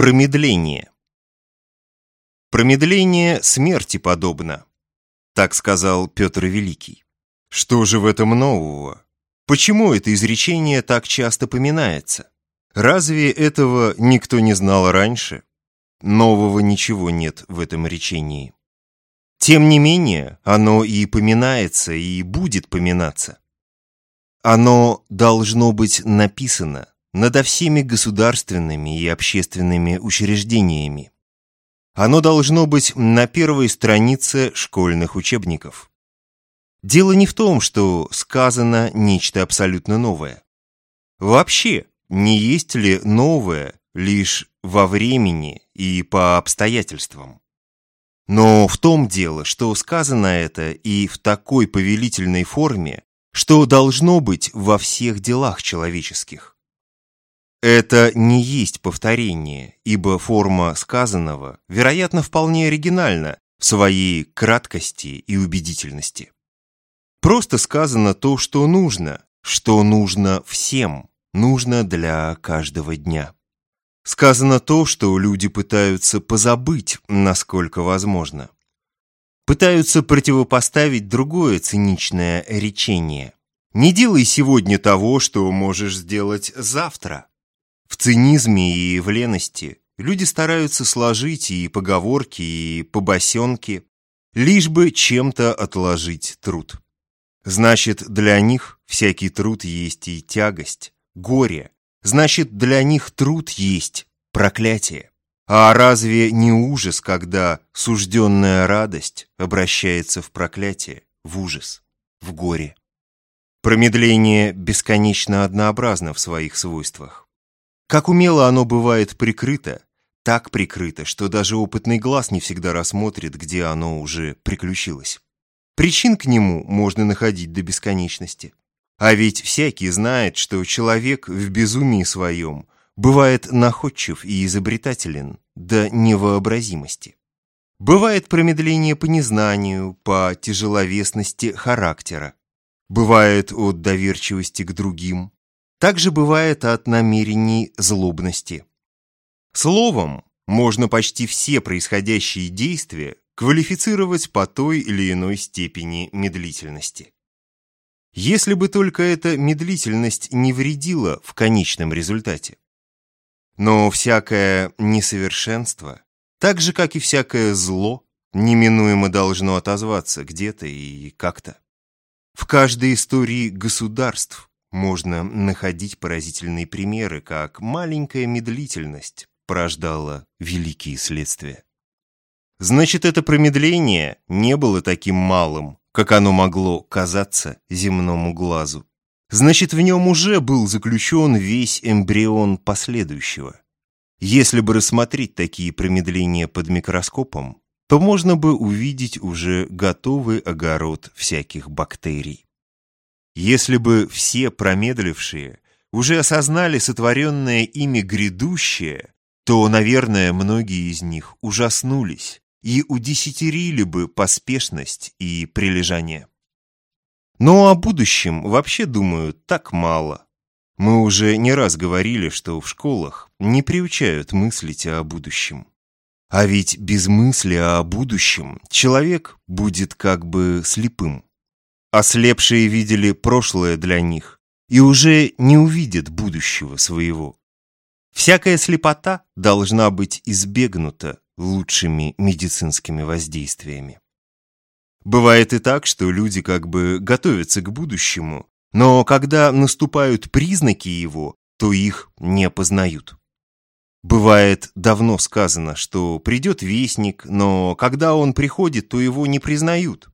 Промедление. Промедление смерти подобно, так сказал Петр Великий. Что же в этом нового? Почему это изречение так часто поминается? Разве этого никто не знал раньше? Нового ничего нет в этом речении. Тем не менее, оно и поминается, и будет поминаться. Оно должно быть написано надо всеми государственными и общественными учреждениями. Оно должно быть на первой странице школьных учебников. Дело не в том, что сказано нечто абсолютно новое. Вообще, не есть ли новое лишь во времени и по обстоятельствам? Но в том дело, что сказано это и в такой повелительной форме, что должно быть во всех делах человеческих. Это не есть повторение, ибо форма сказанного, вероятно, вполне оригинальна в своей краткости и убедительности. Просто сказано то, что нужно, что нужно всем, нужно для каждого дня. Сказано то, что люди пытаются позабыть, насколько возможно. Пытаются противопоставить другое циничное речение. Не делай сегодня того, что можешь сделать завтра. В цинизме и в лености люди стараются сложить и поговорки, и побосенки, лишь бы чем-то отложить труд. Значит, для них всякий труд есть и тягость, горе. Значит, для них труд есть проклятие. А разве не ужас, когда сужденная радость обращается в проклятие, в ужас, в горе? Промедление бесконечно однообразно в своих свойствах. Как умело оно бывает прикрыто, так прикрыто, что даже опытный глаз не всегда рассмотрит, где оно уже приключилось. Причин к нему можно находить до бесконечности. А ведь всякий знает, что человек в безумии своем бывает находчив и изобретателен до невообразимости. Бывает промедление по незнанию, по тяжеловесности характера. Бывает от доверчивости к другим, также бывает от намерений злобности. Словом, можно почти все происходящие действия квалифицировать по той или иной степени медлительности. Если бы только эта медлительность не вредила в конечном результате. Но всякое несовершенство, так же, как и всякое зло, неминуемо должно отозваться где-то и как-то. В каждой истории государств можно находить поразительные примеры, как маленькая медлительность порождала великие следствия. Значит, это промедление не было таким малым, как оно могло казаться земному глазу. Значит, в нем уже был заключен весь эмбрион последующего. Если бы рассмотреть такие промедления под микроскопом, то можно бы увидеть уже готовый огород всяких бактерий. Если бы все промедлившие уже осознали сотворенное ими грядущее, то, наверное, многие из них ужаснулись и удесятерили бы поспешность и прилежание. Но о будущем вообще думают так мало. Мы уже не раз говорили, что в школах не приучают мыслить о будущем. А ведь без мысли о будущем человек будет как бы слепым. Ослепшие видели прошлое для них и уже не увидят будущего своего. Всякая слепота должна быть избегнута лучшими медицинскими воздействиями. Бывает и так, что люди как бы готовятся к будущему, но когда наступают признаки его, то их не опознают. Бывает давно сказано, что придет вестник, но когда он приходит, то его не признают.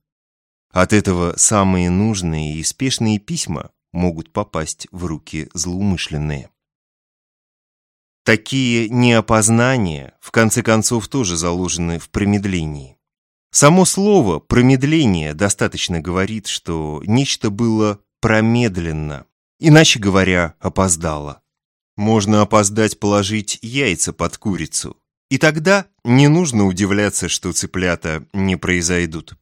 От этого самые нужные и спешные письма могут попасть в руки злоумышленные. Такие неопознания, в конце концов, тоже заложены в промедлении. Само слово «промедление» достаточно говорит, что нечто было промедленно, иначе говоря, опоздало. Можно опоздать положить яйца под курицу, и тогда не нужно удивляться, что цыплята не произойдут.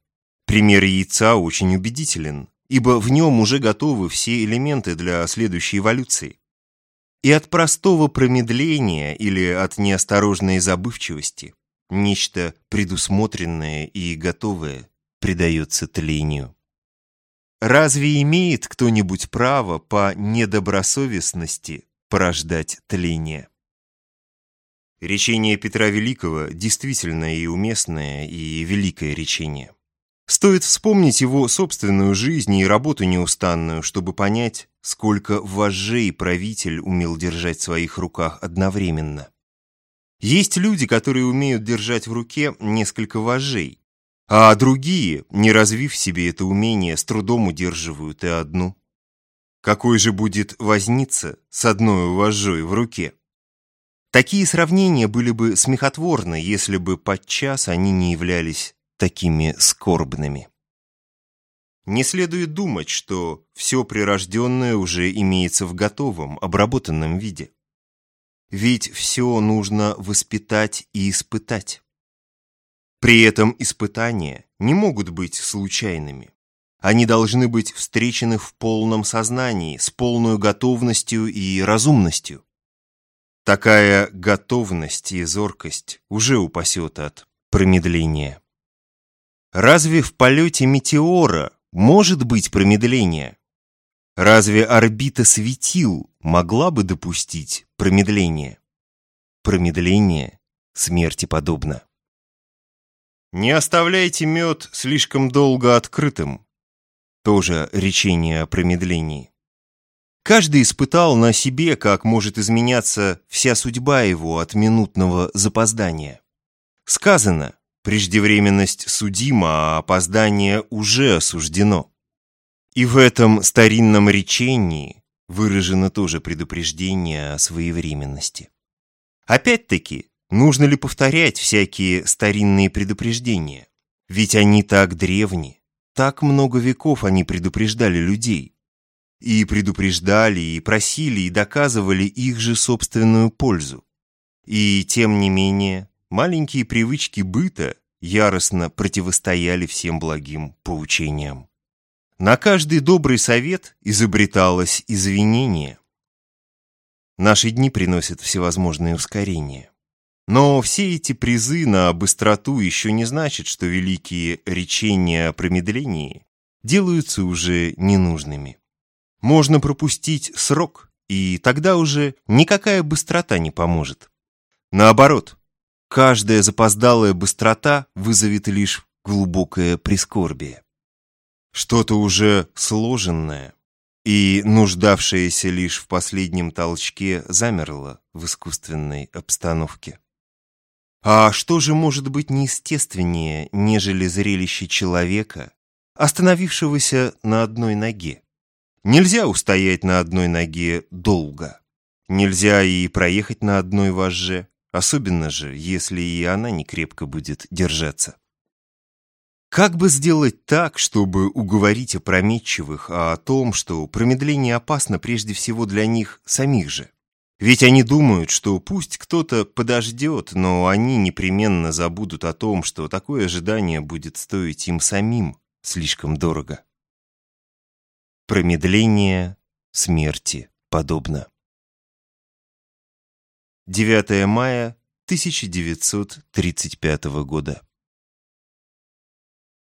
Пример яйца очень убедителен, ибо в нем уже готовы все элементы для следующей эволюции. И от простого промедления или от неосторожной забывчивости нечто предусмотренное и готовое предается тлению. Разве имеет кто-нибудь право по недобросовестности порождать тление? Речение Петра Великого действительно и уместное, и великое речение. Стоит вспомнить его собственную жизнь и работу неустанную, чтобы понять, сколько вожжей правитель умел держать в своих руках одновременно. Есть люди, которые умеют держать в руке несколько вожжей, а другие, не развив себе это умение, с трудом удерживают и одну. Какой же будет возница с одной вожжой в руке? Такие сравнения были бы смехотворны, если бы подчас они не являлись такими скорбными. Не следует думать, что все прирожденное уже имеется в готовом, обработанном виде. Ведь все нужно воспитать и испытать. При этом испытания не могут быть случайными. Они должны быть встречены в полном сознании, с полной готовностью и разумностью. Такая готовность и зоркость уже упасет от промедления. Разве в полете метеора может быть промедление? Разве орбита светил могла бы допустить промедление? Промедление смерти подобно. Не оставляйте мед слишком долго открытым. Тоже речение о промедлении. Каждый испытал на себе, как может изменяться вся судьба его от минутного запоздания. Сказано, преждевременность судима, а опоздание уже осуждено. И в этом старинном речении выражено тоже предупреждение о своевременности. Опять-таки, Нужно ли повторять всякие старинные предупреждения? Ведь они так древни, так много веков они предупреждали людей. И предупреждали, и просили, и доказывали их же собственную пользу. И тем не менее, маленькие привычки быта яростно противостояли всем благим поучениям. На каждый добрый совет изобреталось извинение. Наши дни приносят всевозможные ускорения. Но все эти призы на быстроту еще не значат, что великие речения о промедлении делаются уже ненужными. Можно пропустить срок, и тогда уже никакая быстрота не поможет. Наоборот, каждая запоздалая быстрота вызовет лишь глубокое прискорбие. Что-то уже сложенное и нуждавшееся лишь в последнем толчке замерло в искусственной обстановке. А что же может быть неестественнее, нежели зрелище человека, остановившегося на одной ноге? Нельзя устоять на одной ноге долго. Нельзя и проехать на одной вожже, особенно же, если и она не крепко будет держаться. Как бы сделать так, чтобы уговорить опрометчивых о том, что промедление опасно прежде всего для них самих же? Ведь они думают, что пусть кто-то подождет, но они непременно забудут о том, что такое ожидание будет стоить им самим слишком дорого. Промедление смерти подобно. 9 мая 1935 года.